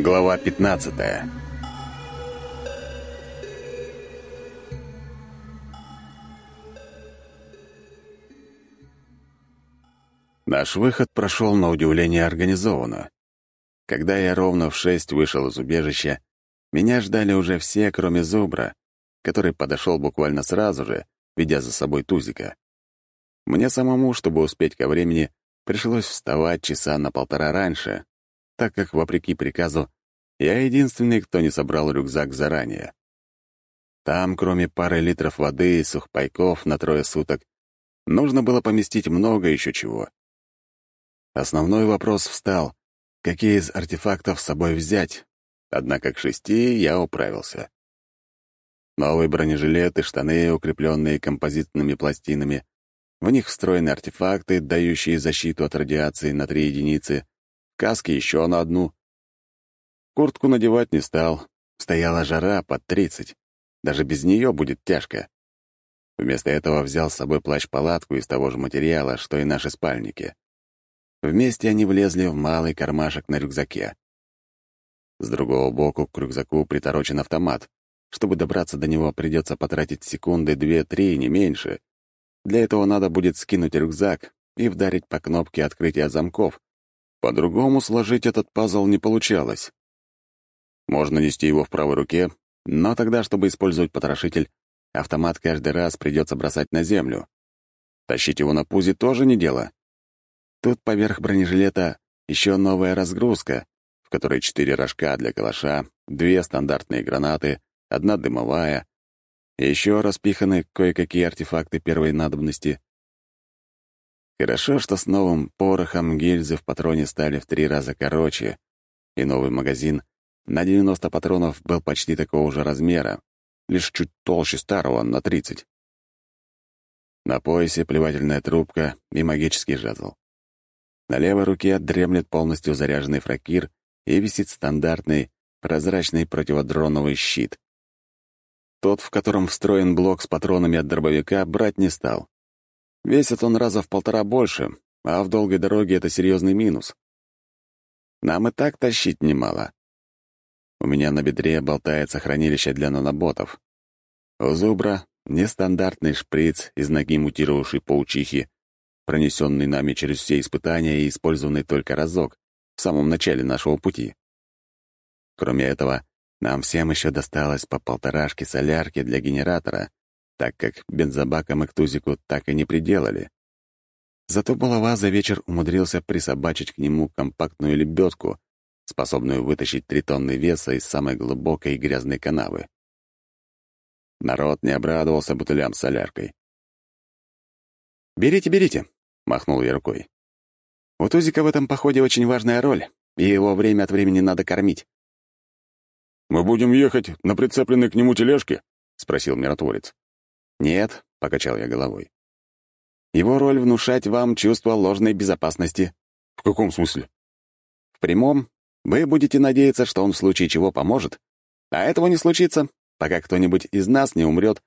Глава 15 Наш выход прошел на удивление организованно. Когда я ровно в шесть вышел из убежища, меня ждали уже все, кроме Зубра, который подошел буквально сразу же, ведя за собой Тузика. Мне самому, чтобы успеть ко времени, пришлось вставать часа на полтора раньше, так как, вопреки приказу, я единственный, кто не собрал рюкзак заранее. Там, кроме пары литров воды и сухпайков на трое суток, нужно было поместить много еще чего. Основной вопрос встал, какие из артефактов с собой взять, однако к шести я управился. Новый бронежилет и штаны, укрепленные композитными пластинами, в них встроены артефакты, дающие защиту от радиации на три единицы, каски еще на одну. Куртку надевать не стал, стояла жара под тридцать, даже без нее будет тяжко. Вместо этого взял с собой плащ-палатку из того же материала, что и наши спальники. Вместе они влезли в малый кармашек на рюкзаке. С другого боку к рюкзаку приторочен автомат. Чтобы добраться до него, придется потратить секунды две-три, не меньше. Для этого надо будет скинуть рюкзак и вдарить по кнопке открытия замков. По-другому сложить этот пазл не получалось. Можно нести его в правой руке, но тогда, чтобы использовать потрошитель, автомат каждый раз придется бросать на землю. Тащить его на пузе тоже не дело. Тут поверх бронежилета еще новая разгрузка, в которой четыре рожка для калаша, две стандартные гранаты, одна дымовая, еще распиханы кое-какие артефакты первой надобности. Хорошо, что с новым порохом гильзы в патроне стали в три раза короче, и новый магазин на 90 патронов был почти такого же размера, лишь чуть толще старого, на 30. На поясе плевательная трубка и магический жезл. На левой руке дремлет полностью заряженный фракир и висит стандартный прозрачный противодроновый щит. Тот, в котором встроен блок с патронами от дробовика, брать не стал. Весит он раза в полтора больше, а в долгой дороге это серьезный минус. Нам и так тащить немало. У меня на бедре болтается хранилище для наноботов. У зубра — нестандартный шприц из ноги мутировавшей паучихи, пронесенный нами через все испытания и использованный только разок, в самом начале нашего пути. Кроме этого, нам всем еще досталось по полторашке солярки для генератора, так как бензобака мы к тузику так и не приделали. Зато булава за вечер умудрился присобачить к нему компактную лебедку, способную вытащить три тонны веса из самой глубокой грязной канавы. Народ не обрадовался бутылям с соляркой. «Берите, берите!» Махнул я рукой. У Тузика в этом походе очень важная роль, и его время от времени надо кормить. «Мы будем ехать на прицепленной к нему тележке?» — спросил миротворец. «Нет», — покачал я головой. «Его роль — внушать вам чувство ложной безопасности». «В каком смысле?» «В прямом. Вы будете надеяться, что он в случае чего поможет. А этого не случится, пока кто-нибудь из нас не умрет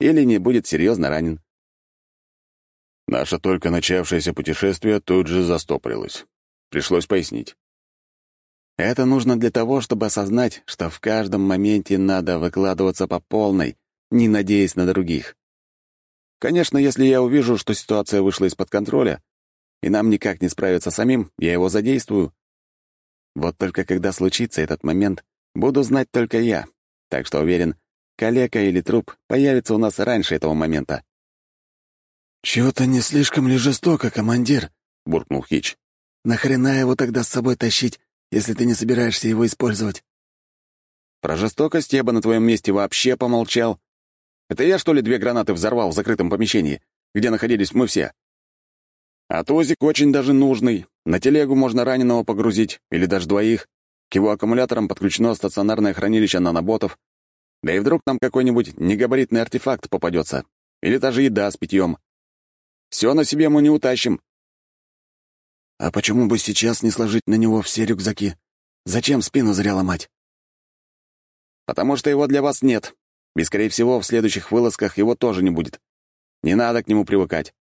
или не будет серьезно ранен. Наше только начавшееся путешествие тут же застопорилось. Пришлось пояснить. Это нужно для того, чтобы осознать, что в каждом моменте надо выкладываться по полной, не надеясь на других. Конечно, если я увижу, что ситуация вышла из-под контроля, и нам никак не справиться самим, я его задействую. Вот только когда случится этот момент, буду знать только я, так что уверен, калека или труп появится у нас раньше этого момента. «Чего-то не слишком ли жестоко, командир?» — буркнул Хич. «Нахрена его тогда с собой тащить, если ты не собираешься его использовать?» «Про жестокость я бы на твоем месте вообще помолчал. Это я, что ли, две гранаты взорвал в закрытом помещении, где находились мы все?» «А тозик очень даже нужный. На телегу можно раненого погрузить, или даже двоих. К его аккумуляторам подключено стационарное хранилище наноботов. Да и вдруг нам какой-нибудь негабаритный артефакт попадется. Или даже еда с питьем. Все на себе мы не утащим». «А почему бы сейчас не сложить на него все рюкзаки? Зачем спину зря ломать?» «Потому что его для вас нет. И, скорее всего, в следующих вылазках его тоже не будет. Не надо к нему привыкать».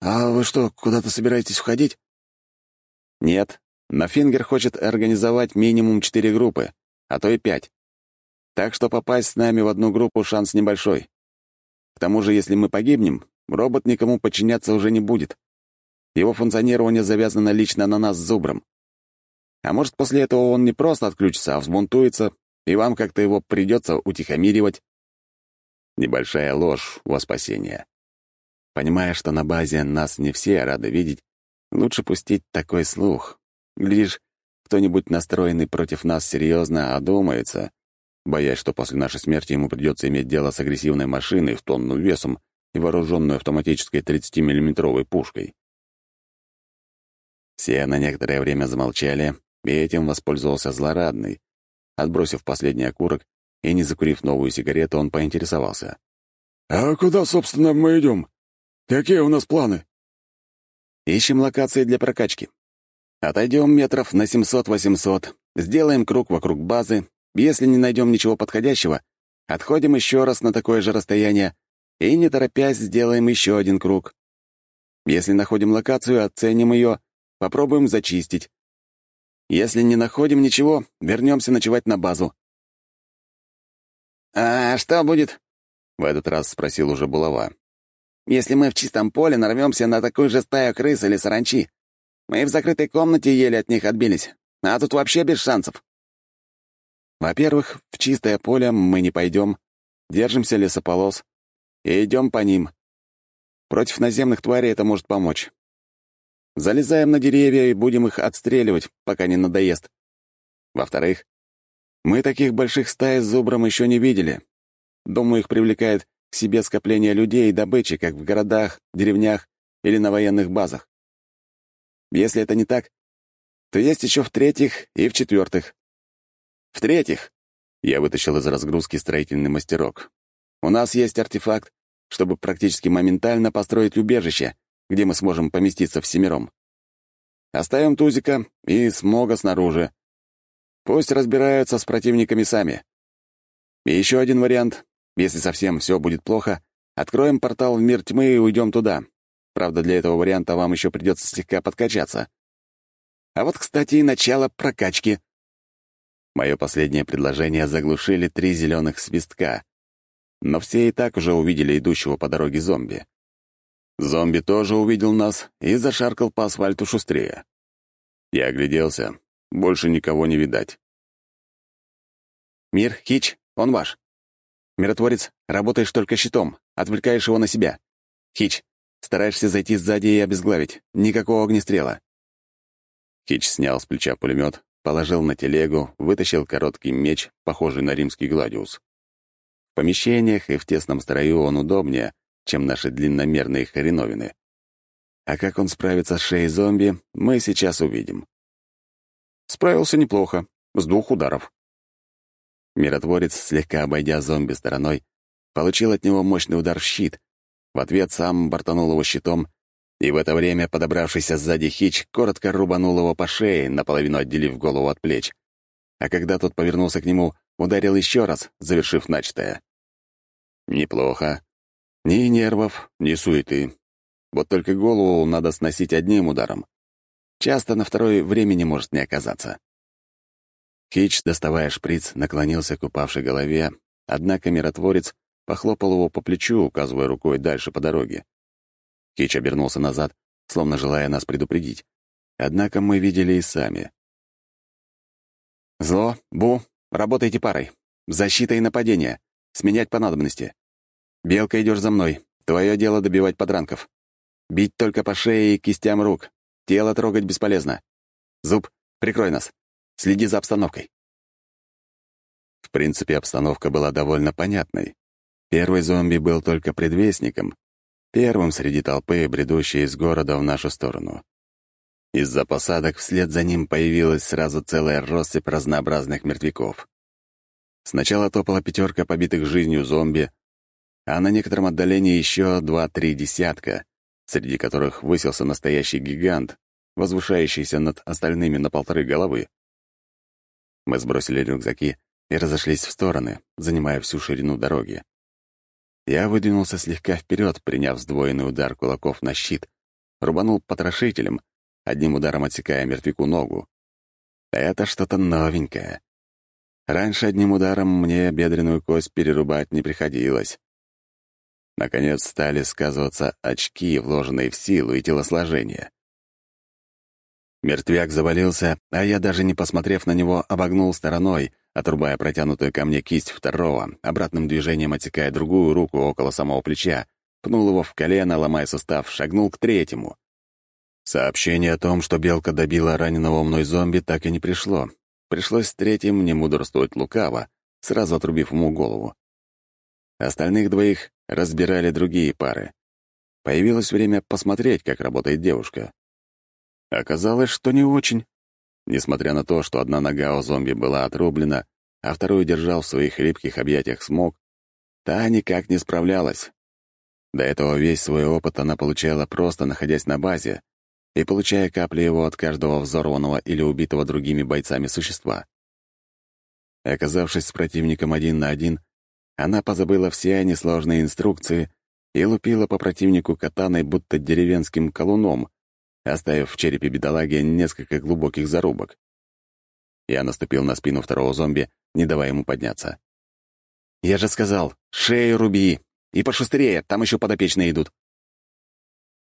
«А вы что, куда-то собираетесь входить?» «Нет, Но Фингер хочет организовать минимум четыре группы, а то и пять. Так что попасть с нами в одну группу шанс небольшой. К тому же, если мы погибнем, робот никому подчиняться уже не будет. Его функционирование завязано лично на нас с Зубром. А может, после этого он не просто отключится, а взбунтуется, и вам как-то его придется утихомиривать. Небольшая ложь во спасение. Понимая, что на базе нас не все рады видеть, лучше пустить такой слух. Глядишь, кто-нибудь настроенный против нас серьезно одумается, боясь, что после нашей смерти ему придется иметь дело с агрессивной машиной в тонну весом и вооруженной автоматической 30-миллиметровой пушкой. Все на некоторое время замолчали, и этим воспользовался злорадный. Отбросив последний окурок и не закурив новую сигарету, он поинтересовался. «А куда, собственно, мы идем? Какие у нас планы?» «Ищем локации для прокачки. Отойдем метров на 700-800, сделаем круг вокруг базы. Если не найдем ничего подходящего, отходим еще раз на такое же расстояние и, не торопясь, сделаем еще один круг. Если находим локацию, оценим ее, попробуем зачистить. Если не находим ничего, вернемся ночевать на базу. «А что будет?» — в этот раз спросил уже Булава. «Если мы в чистом поле нарвемся на такую же стаю крыс или саранчи, мы в закрытой комнате еле от них отбились, а тут вообще без шансов». Во-первых, в чистое поле мы не пойдем, держимся лесополос и идем по ним. Против наземных тварей это может помочь. Залезаем на деревья и будем их отстреливать, пока не надоест. Во-вторых, мы таких больших стай с зубром еще не видели. Думаю, их привлекает к себе скопление людей и добычи, как в городах, деревнях или на военных базах. Если это не так, то есть еще в-третьих и в-четвертых. В-третьих, я вытащил из разгрузки строительный мастерок. У нас есть артефакт, чтобы практически моментально построить убежище, где мы сможем поместиться всемиром. Оставим Тузика и Смога снаружи. Пусть разбираются с противниками сами. И еще один вариант. Если совсем все будет плохо, откроем портал в мир тьмы и уйдем туда. Правда, для этого варианта вам еще придется слегка подкачаться. А вот, кстати, и начало прокачки. Мое последнее предложение заглушили три зеленых свистка. Но все и так уже увидели идущего по дороге зомби. Зомби тоже увидел нас и зашаркал по асфальту шустрее. Я огляделся. Больше никого не видать. «Мир, Хич, он ваш. Миротворец, работаешь только щитом, отвлекаешь его на себя. Хич, стараешься зайти сзади и обезглавить. Никакого огнестрела». Хич снял с плеча пулемет, положил на телегу, вытащил короткий меч, похожий на римский гладиус. В помещениях и в тесном строю он удобнее, чем наши длинномерные хреновины. А как он справится с шеей зомби, мы сейчас увидим. Справился неплохо, с двух ударов. Миротворец, слегка обойдя зомби стороной, получил от него мощный удар в щит. В ответ сам бортанул его щитом, и в это время подобравшийся сзади Хич коротко рубанул его по шее, наполовину отделив голову от плеч. А когда тот повернулся к нему, ударил еще раз, завершив начатое. Неплохо. Ни нервов, ни суеты. Вот только голову надо сносить одним ударом. Часто на второй времени может не оказаться. Хич, доставая шприц, наклонился к упавшей голове, однако миротворец похлопал его по плечу, указывая рукой дальше по дороге. Хич обернулся назад, словно желая нас предупредить. Однако мы видели и сами. «Зло, Бу, работайте парой. Защита и нападение. Сменять по надобности. «Белка, идешь за мной. Твое дело добивать подранков. Бить только по шее и кистям рук. Тело трогать бесполезно. Зуб, прикрой нас. Следи за обстановкой». В принципе, обстановка была довольно понятной. Первый зомби был только предвестником, первым среди толпы, бредущей из города в нашу сторону. Из-за посадок вслед за ним появилась сразу целая россыпь разнообразных мертвяков. Сначала топала пятерка побитых жизнью зомби, а на некотором отдалении еще два-три десятка, среди которых высился настоящий гигант, возвышающийся над остальными на полторы головы. Мы сбросили рюкзаки и разошлись в стороны, занимая всю ширину дороги. Я выдвинулся слегка вперед, приняв сдвоенный удар кулаков на щит, рубанул потрошителем, одним ударом отсекая мертвяку ногу. Это что-то новенькое. Раньше одним ударом мне бедренную кость перерубать не приходилось. Наконец стали сказываться очки, вложенные в силу и телосложение. Мертвяк завалился, а я, даже не посмотрев на него, обогнул стороной, отрубая протянутую ко мне кисть второго, обратным движением отсекая другую руку около самого плеча, пнул его в колено, ломая сустав, шагнул к третьему. Сообщение о том, что белка добила раненого мной зомби, так и не пришло. Пришлось третьим не мудрствовать лукаво, сразу отрубив ему голову. Остальных двоих разбирали другие пары. Появилось время посмотреть, как работает девушка. Оказалось, что не очень. Несмотря на то, что одна нога у зомби была отрублена, а вторую держал в своих хлипких объятиях смог, та никак не справлялась. До этого весь свой опыт она получала просто находясь на базе и получая капли его от каждого взорванного или убитого другими бойцами существа. Оказавшись с противником один на один, она позабыла все несложные инструкции и лупила по противнику катаной, будто деревенским колуном, оставив в черепе бедолаги несколько глубоких зарубок. Я наступил на спину второго зомби, не давая ему подняться. «Я же сказал, шею руби! И пошустрее, там еще подопечные идут!»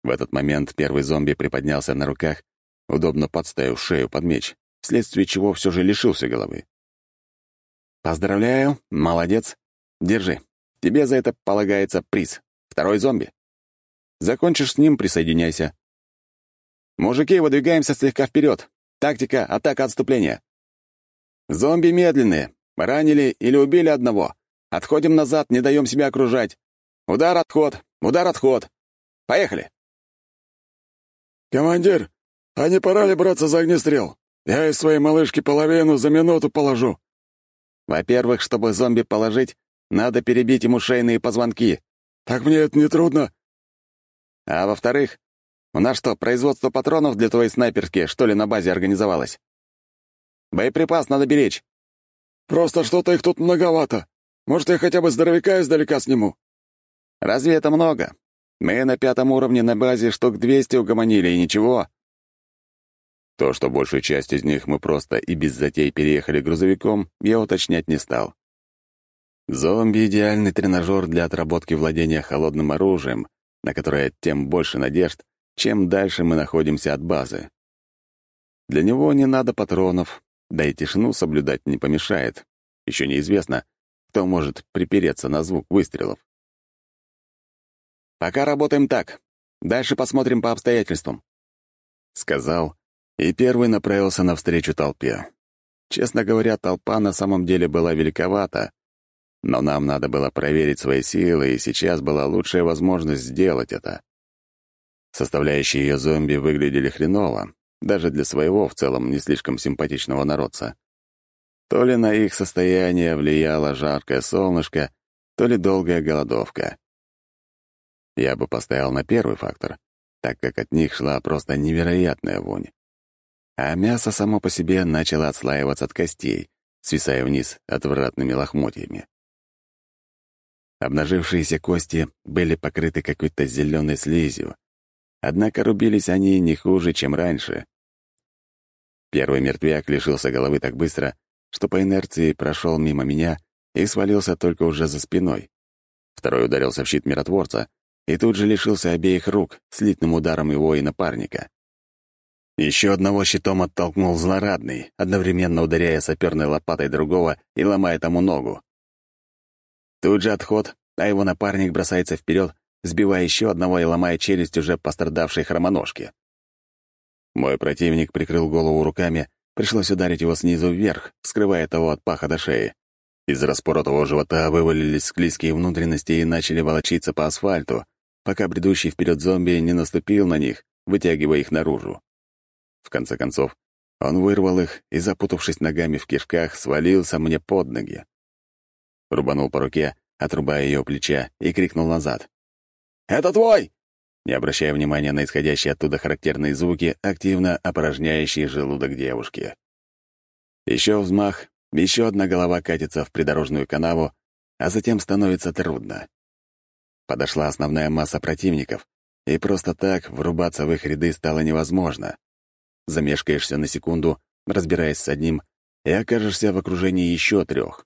В этот момент первый зомби приподнялся на руках, удобно подставив шею под меч, вследствие чего все же лишился головы. «Поздравляю, молодец. Держи. Тебе за это полагается приз. Второй зомби. Закончишь с ним, присоединяйся. «Мужики, выдвигаемся слегка вперед. Тактика — атака отступления. Зомби медленные. Ранили или убили одного. Отходим назад, не даем себя окружать. Удар, отход, удар, отход. Поехали!» «Командир, а не пора ли браться за огнестрел? Я из своей малышки половину за минуту положу». «Во-первых, чтобы зомби положить, надо перебить ему шейные позвонки». «Так мне это не трудно». «А во-вторых, у нас что, производство патронов для твоей снайперки, что ли, на базе организовалось? Боеприпас надо беречь. Просто что-то их тут многовато. Может, я хотя бы здоровяка издалека сниму? Разве это много? Мы на пятом уровне на базе штук 200 угомонили, и ничего. То, что большую часть из них мы просто и без затей переехали грузовиком, я уточнять не стал. Зомби — идеальный тренажер для отработки владения холодным оружием, на которое тем больше надежд, чем дальше мы находимся от базы. Для него не надо патронов, да и тишину соблюдать не помешает. Еще неизвестно, кто может припереться на звук выстрелов. «Пока работаем так. Дальше посмотрим по обстоятельствам», — сказал, и первый направился навстречу толпе. Честно говоря, толпа на самом деле была великовата, но нам надо было проверить свои силы, и сейчас была лучшая возможность сделать это. Составляющие ее зомби выглядели хреново, даже для своего в целом не слишком симпатичного народца. То ли на их состояние влияло жаркое солнышко, то ли долгая голодовка. Я бы поставил на первый фактор, так как от них шла просто невероятная вонь. А мясо само по себе начало отслаиваться от костей, свисая вниз отвратными лохмотьями. Обнажившиеся кости были покрыты какой-то зеленой слизью, Однако рубились они не хуже, чем раньше. Первый мертвяк лишился головы так быстро, что по инерции прошел мимо меня и свалился только уже за спиной. Второй ударился в щит миротворца и тут же лишился обеих рук слитным ударом его и напарника. Еще одного щитом оттолкнул злорадный, одновременно ударяя саперной лопатой другого и ломая тому ногу. Тут же отход, а его напарник бросается вперед сбивая еще одного и ломая челюсть уже пострадавшей хромоножки. Мой противник прикрыл голову руками, пришлось ударить его снизу вверх, скрывая того от паха до шеи. Из распоротого живота вывалились склизкие внутренности и начали волочиться по асфальту, пока бредущий вперед зомби не наступил на них, вытягивая их наружу. В конце концов, он вырвал их и, запутавшись ногами в кишках, свалился мне под ноги. Рубанул по руке, отрубая ее плеча, и крикнул назад. Это твой!» Не обращая внимания на исходящие оттуда характерные звуки, активно опорожняющие желудок девушки. Еще взмах, еще одна голова катится в придорожную канаву, а затем становится трудно. Подошла основная масса противников, и просто так врубаться в их ряды стало невозможно. Замешкаешься на секунду, разбираясь с одним, и окажешься в окружении еще трех.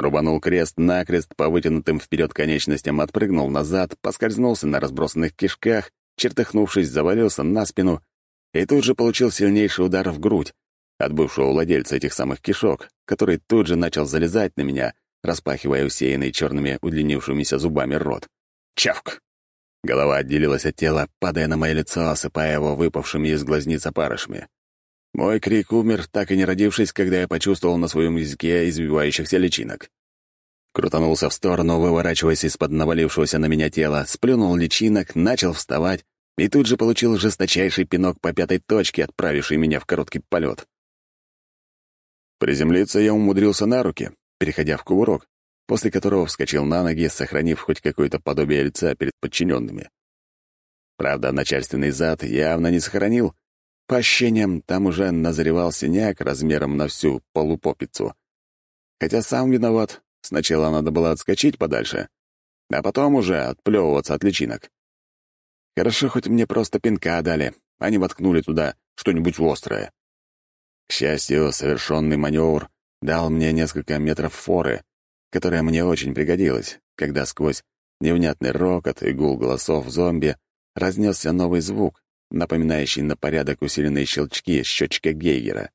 Рубанул крест-накрест по вытянутым вперед конечностям, отпрыгнул назад, поскользнулся на разбросанных кишках, чертыхнувшись, завалился на спину и тут же получил сильнейший удар в грудь от бывшего владельца этих самых кишок, который тут же начал залезать на меня, распахивая усеянный черными удлинившимися зубами рот. Чавк! Голова отделилась от тела, падая на мое лицо, осыпая его выпавшими из глазниц опарышами. Мой крик умер, так и не родившись, когда я почувствовал на своем языке извивающихся личинок. Крутанулся в сторону, выворачиваясь из-под навалившегося на меня тела, сплюнул личинок, начал вставать и тут же получил жесточайший пинок по пятой точке, отправивший меня в короткий полет. Приземлиться я умудрился на руки, переходя в кувырок, после которого вскочил на ноги, сохранив хоть какое-то подобие лица перед подчиненными. Правда, начальственный зад явно не сохранил, по ощущениям, там уже назревал синяк размером на всю полупопицу. Хотя сам виноват, сначала надо было отскочить подальше, а потом уже отплевываться от личинок. Хорошо, хоть мне просто пинка дали, а не воткнули туда что-нибудь острое. К счастью, совершенный маневр дал мне несколько метров форы, которая мне очень пригодилась, когда сквозь невнятный рокот и гул голосов зомби разнесся новый звук, напоминающий на порядок усиленные щелчки счетчика Гейгера.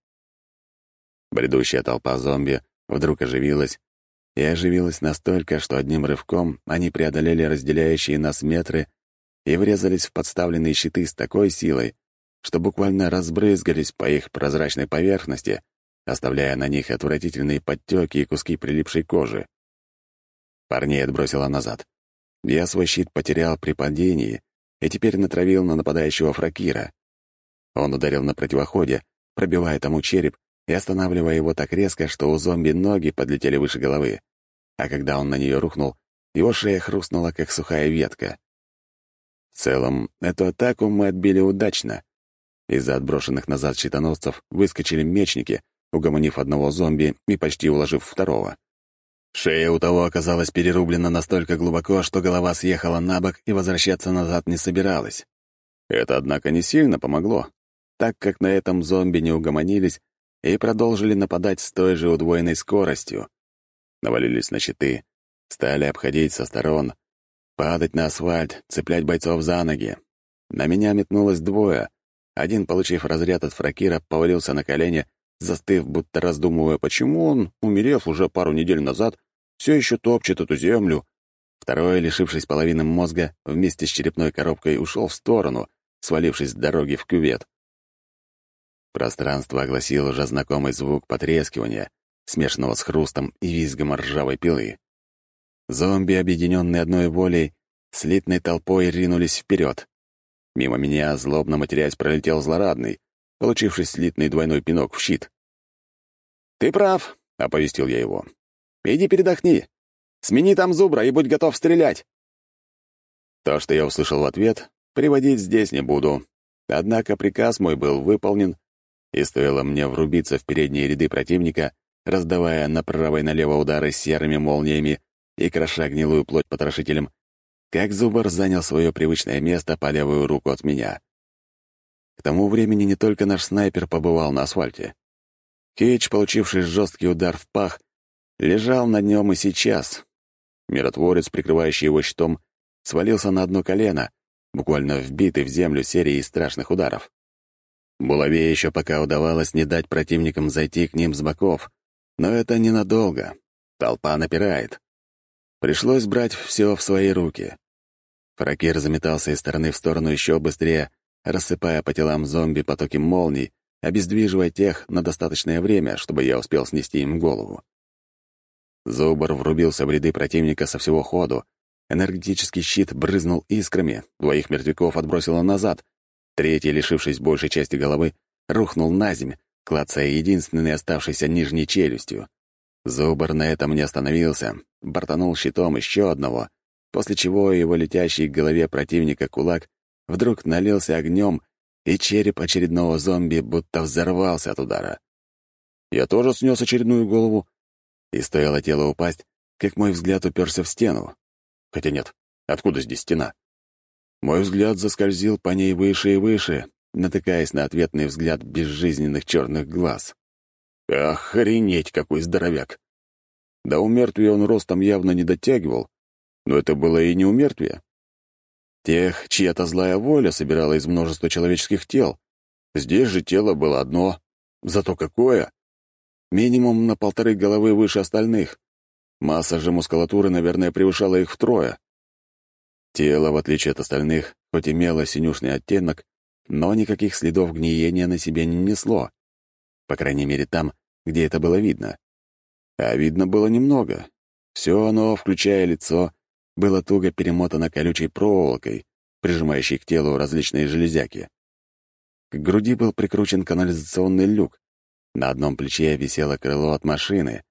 Бредущая толпа зомби вдруг оживилась, и оживилась настолько, что одним рывком они преодолели разделяющие нас метры и врезались в подставленные щиты с такой силой, что буквально разбрызгались по их прозрачной поверхности, оставляя на них отвратительные подтеки и куски прилипшей кожи. Парней отбросило назад. Я свой щит потерял при падении, и теперь натравил на нападающего фракира. Он ударил на противоходе, пробивая тому череп и останавливая его так резко, что у зомби ноги подлетели выше головы. А когда он на нее рухнул, его шея хрустнула, как сухая ветка. В целом, эту атаку мы отбили удачно. Из-за отброшенных назад щитоносцев выскочили мечники, угомонив одного зомби и почти уложив второго. Шея у того оказалась перерублена настолько глубоко, что голова съехала на бок и возвращаться назад не собиралась. Это, однако, не сильно помогло, так как на этом зомби не угомонились и продолжили нападать с той же удвоенной скоростью. Навалились на щиты, стали обходить со сторон, падать на асфальт, цеплять бойцов за ноги. На меня метнулось двое. Один, получив разряд от фракира, повалился на колени, застыв, будто раздумывая, почему он, умерев уже пару недель назад, все еще топчет эту землю. Второй, лишившись половины мозга, вместе с черепной коробкой ушел в сторону, свалившись с дороги в кювет. Пространство огласил уже знакомый звук потрескивания, смешанного с хрустом и визгом ржавой пилы. Зомби, объединенные одной волей, слитной толпой ринулись вперед. Мимо меня, злобно матерясь, пролетел злорадный, получивший слитный двойной пинок в щит. «Ты прав», — оповестил я его. Иди передохни. Смени там зубра и будь готов стрелять. То, что я услышал в ответ, приводить здесь не буду. Однако приказ мой был выполнен, и стоило мне врубиться в передние ряды противника, раздавая направо и налево удары серыми молниями и кроша гнилую плоть потрошителем, как зубр занял свое привычное место по левую руку от меня. К тому времени не только наш снайпер побывал на асфальте. Кейдж, получивший жесткий удар в пах, лежал на нем и сейчас. Миротворец, прикрывающий его щитом, свалился на одно колено, буквально вбитый в землю серией страшных ударов. Булаве еще пока удавалось не дать противникам зайти к ним с боков, но это ненадолго. Толпа напирает. Пришлось брать все в свои руки. Фракир заметался из стороны в сторону еще быстрее, рассыпая по телам зомби потоки молний, обездвиживая тех на достаточное время, чтобы я успел снести им голову. Зубр врубился в ряды противника со всего ходу. Энергетический щит брызнул искрами, двоих мертвяков отбросило назад. Третий, лишившись большей части головы, рухнул на земь, клацая единственной оставшейся нижней челюстью. Зубр на этом не остановился, бортанул щитом еще одного, после чего его летящий к голове противника кулак вдруг налился огнем, и череп очередного зомби будто взорвался от удара. Я тоже снес очередную голову, и стоило тело упасть, как мой взгляд уперся в стену. Хотя нет, откуда здесь стена? Мой взгляд заскользил по ней выше и выше, натыкаясь на ответный взгляд безжизненных черных глаз. Охренеть, какой здоровяк! До умертвия он ростом явно не дотягивал, но это было и не умертвие. Тех, чья-то злая воля собирала из множества человеческих тел. Здесь же тело было одно. Зато какое! Минимум на полторы головы выше остальных. Масса же мускулатуры, наверное, превышала их втрое. Тело, в отличие от остальных, хоть имело синюшный оттенок, но никаких следов гниения на себе не несло. По крайней мере, там, где это было видно. А видно было немного. Все оно, включая лицо, было туго перемотано колючей проволокой, прижимающей к телу различные железяки. К груди был прикручен канализационный люк. На одном плече висело крыло от машины,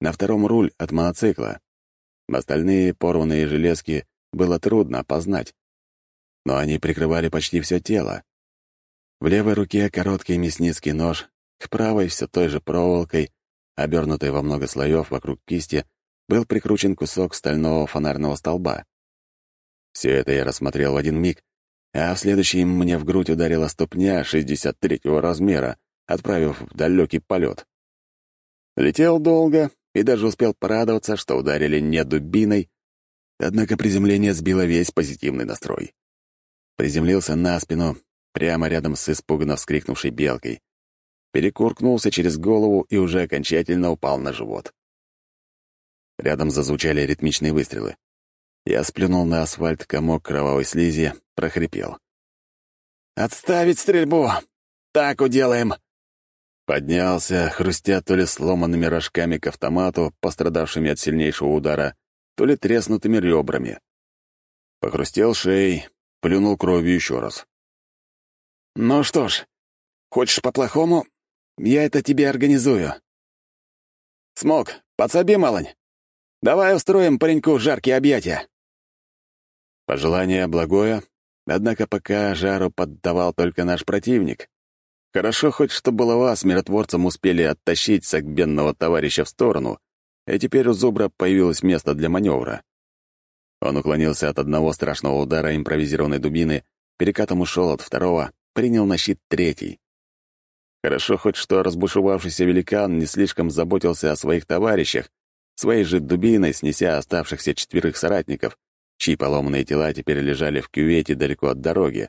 на втором — руль от мотоцикла. Остальные порванные железки было трудно опознать. Но они прикрывали почти все тело. В левой руке короткий мясницкий нож, к правой все той же проволокой, обернутой во много слоев вокруг кисти, был прикручен кусок стального фонарного столба. Все это я рассмотрел в один миг, а в следующий мне в грудь ударила ступня 63-го размера, отправив в далекий полет. Летел долго и даже успел порадоваться, что ударили не дубиной, однако приземление сбило весь позитивный настрой. Приземлился на спину, прямо рядом с испуганно вскрикнувшей белкой. Перекуркнулся через голову и уже окончательно упал на живот. Рядом зазвучали ритмичные выстрелы. Я сплюнул на асфальт комок кровавой слизи, прохрипел. «Отставить стрельбу! Так уделаем!» Поднялся, хрустя то ли сломанными рожками к автомату, пострадавшими от сильнейшего удара, то ли треснутыми ребрами. Похрустел шеей, плюнул кровью еще раз. «Ну что ж, хочешь по-плохому? Я это тебе организую. Смог, подсоби, малонь. Давай устроим пареньку жаркие объятия». Пожелание благое, однако пока жару поддавал только наш противник. Хорошо хоть, что булава с миротворцем успели оттащить сагбенного товарища в сторону, и теперь у Зубра появилось место для маневра. Он уклонился от одного страшного удара импровизированной дубины, перекатом ушел от второго, принял на щит третий. Хорошо хоть, что разбушевавшийся великан не слишком заботился о своих товарищах, своей же дубиной снеся оставшихся четверых соратников, чьи поломанные тела теперь лежали в кювете далеко от дороги,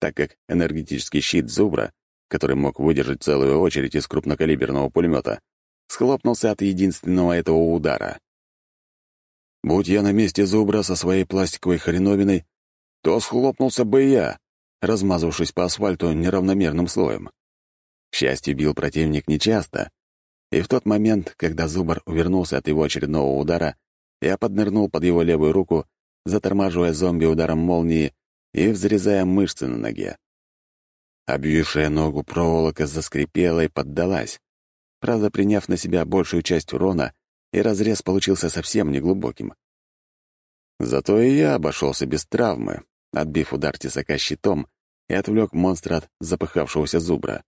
так как энергетический щит Зубра, который мог выдержать целую очередь из крупнокалиберного пулемета, схлопнулся от единственного этого удара. Будь я на месте Зубра со своей пластиковой хреновиной, то схлопнулся бы я, размазавшись по асфальту неравномерным слоем. К счастью, бил противник нечасто, и в тот момент, когда Зубр увернулся от его очередного удара, я поднырнул под его левую руку, затормаживая зомби ударом молнии и взрезая мышцы на ноге. Обвившая ногу проволока заскрипела и поддалась, правда, приняв на себя большую часть урона, и разрез получился совсем неглубоким. Зато и я обошелся без травмы, отбив удар тесака щитом и отвлек монстра от запыхавшегося зубра.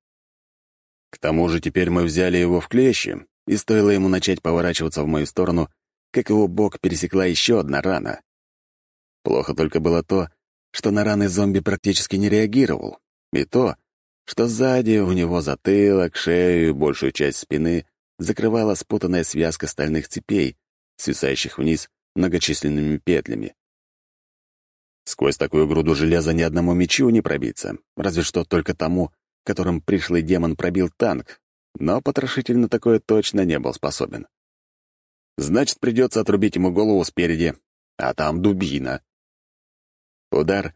К тому же теперь мы взяли его в клещи, и стоило ему начать поворачиваться в мою сторону, как его бок пересекла еще одна рана. Плохо только было то, что на раны зомби практически не реагировал, и то, что сзади у него затылок, шею и большую часть спины закрывала спутанная связка стальных цепей, свисающих вниз многочисленными петлями. Сквозь такую груду железа ни одному мечу не пробиться, разве что только тому, которым пришлый демон пробил танк, но потрошитель на такое точно не был способен. Значит, придется отрубить ему голову спереди, а там дубина. Удар,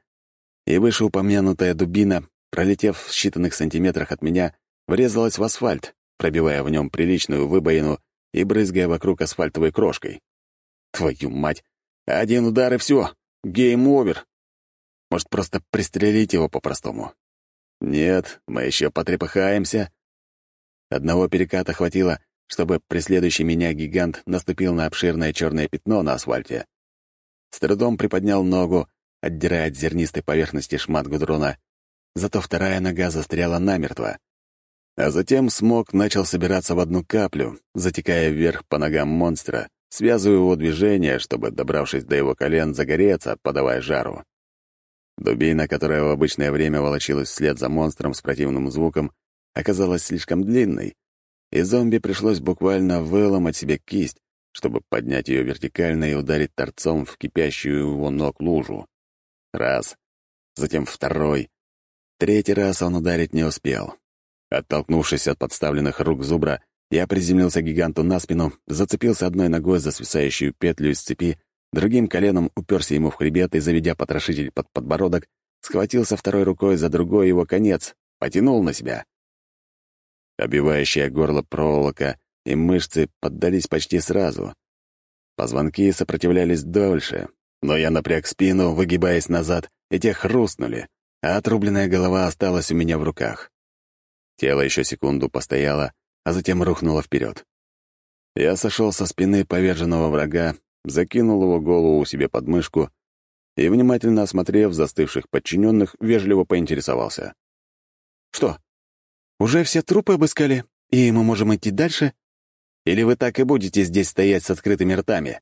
и вышеупомянутая дубина, пролетев в считанных сантиметрах от меня, врезалась в асфальт, пробивая в нем приличную выбоину и брызгая вокруг асфальтовой крошкой. Твою мать! Один удар и все! Game over! Может, просто пристрелить его по-простому? Нет, мы еще потрепыхаемся. Одного переката хватило, чтобы преследующий меня гигант наступил на обширное черное пятно на асфальте. С трудом приподнял ногу, отдирая от зернистой поверхности шмат гудрона, зато вторая нога застряла намертво. А затем смог начал собираться в одну каплю, затекая вверх по ногам монстра, связывая его движение, чтобы, добравшись до его колен, загореться, подавая жару. Дубина, которая в обычное время волочилась вслед за монстром с противным звуком, оказалась слишком длинной, и зомби пришлось буквально выломать себе кисть, чтобы поднять ее вертикально и ударить торцом в кипящую его ног лужу. Раз, затем второй. Третий раз он ударить не успел. Оттолкнувшись от подставленных рук зубра, я приземлился гиганту на спину, зацепился одной ногой за свисающую петлю из цепи, другим коленом уперся ему в хребет и, заведя потрошитель под подбородок, схватился второй рукой за другой его конец, потянул на себя. Обивающее горло проволока и мышцы поддались почти сразу. Позвонки сопротивлялись дольше, но я напряг спину, выгибаясь назад, и те хрустнули, а отрубленная голова осталась у меня в руках. Тело еще секунду постояло, а затем рухнуло вперед. Я сошел со спины поверженного врага, закинул его голову себе под мышку и, внимательно осмотрев застывших подчиненных, вежливо поинтересовался. «Что, уже все трупы обыскали, и мы можем идти дальше? Или вы так и будете здесь стоять с открытыми ртами?»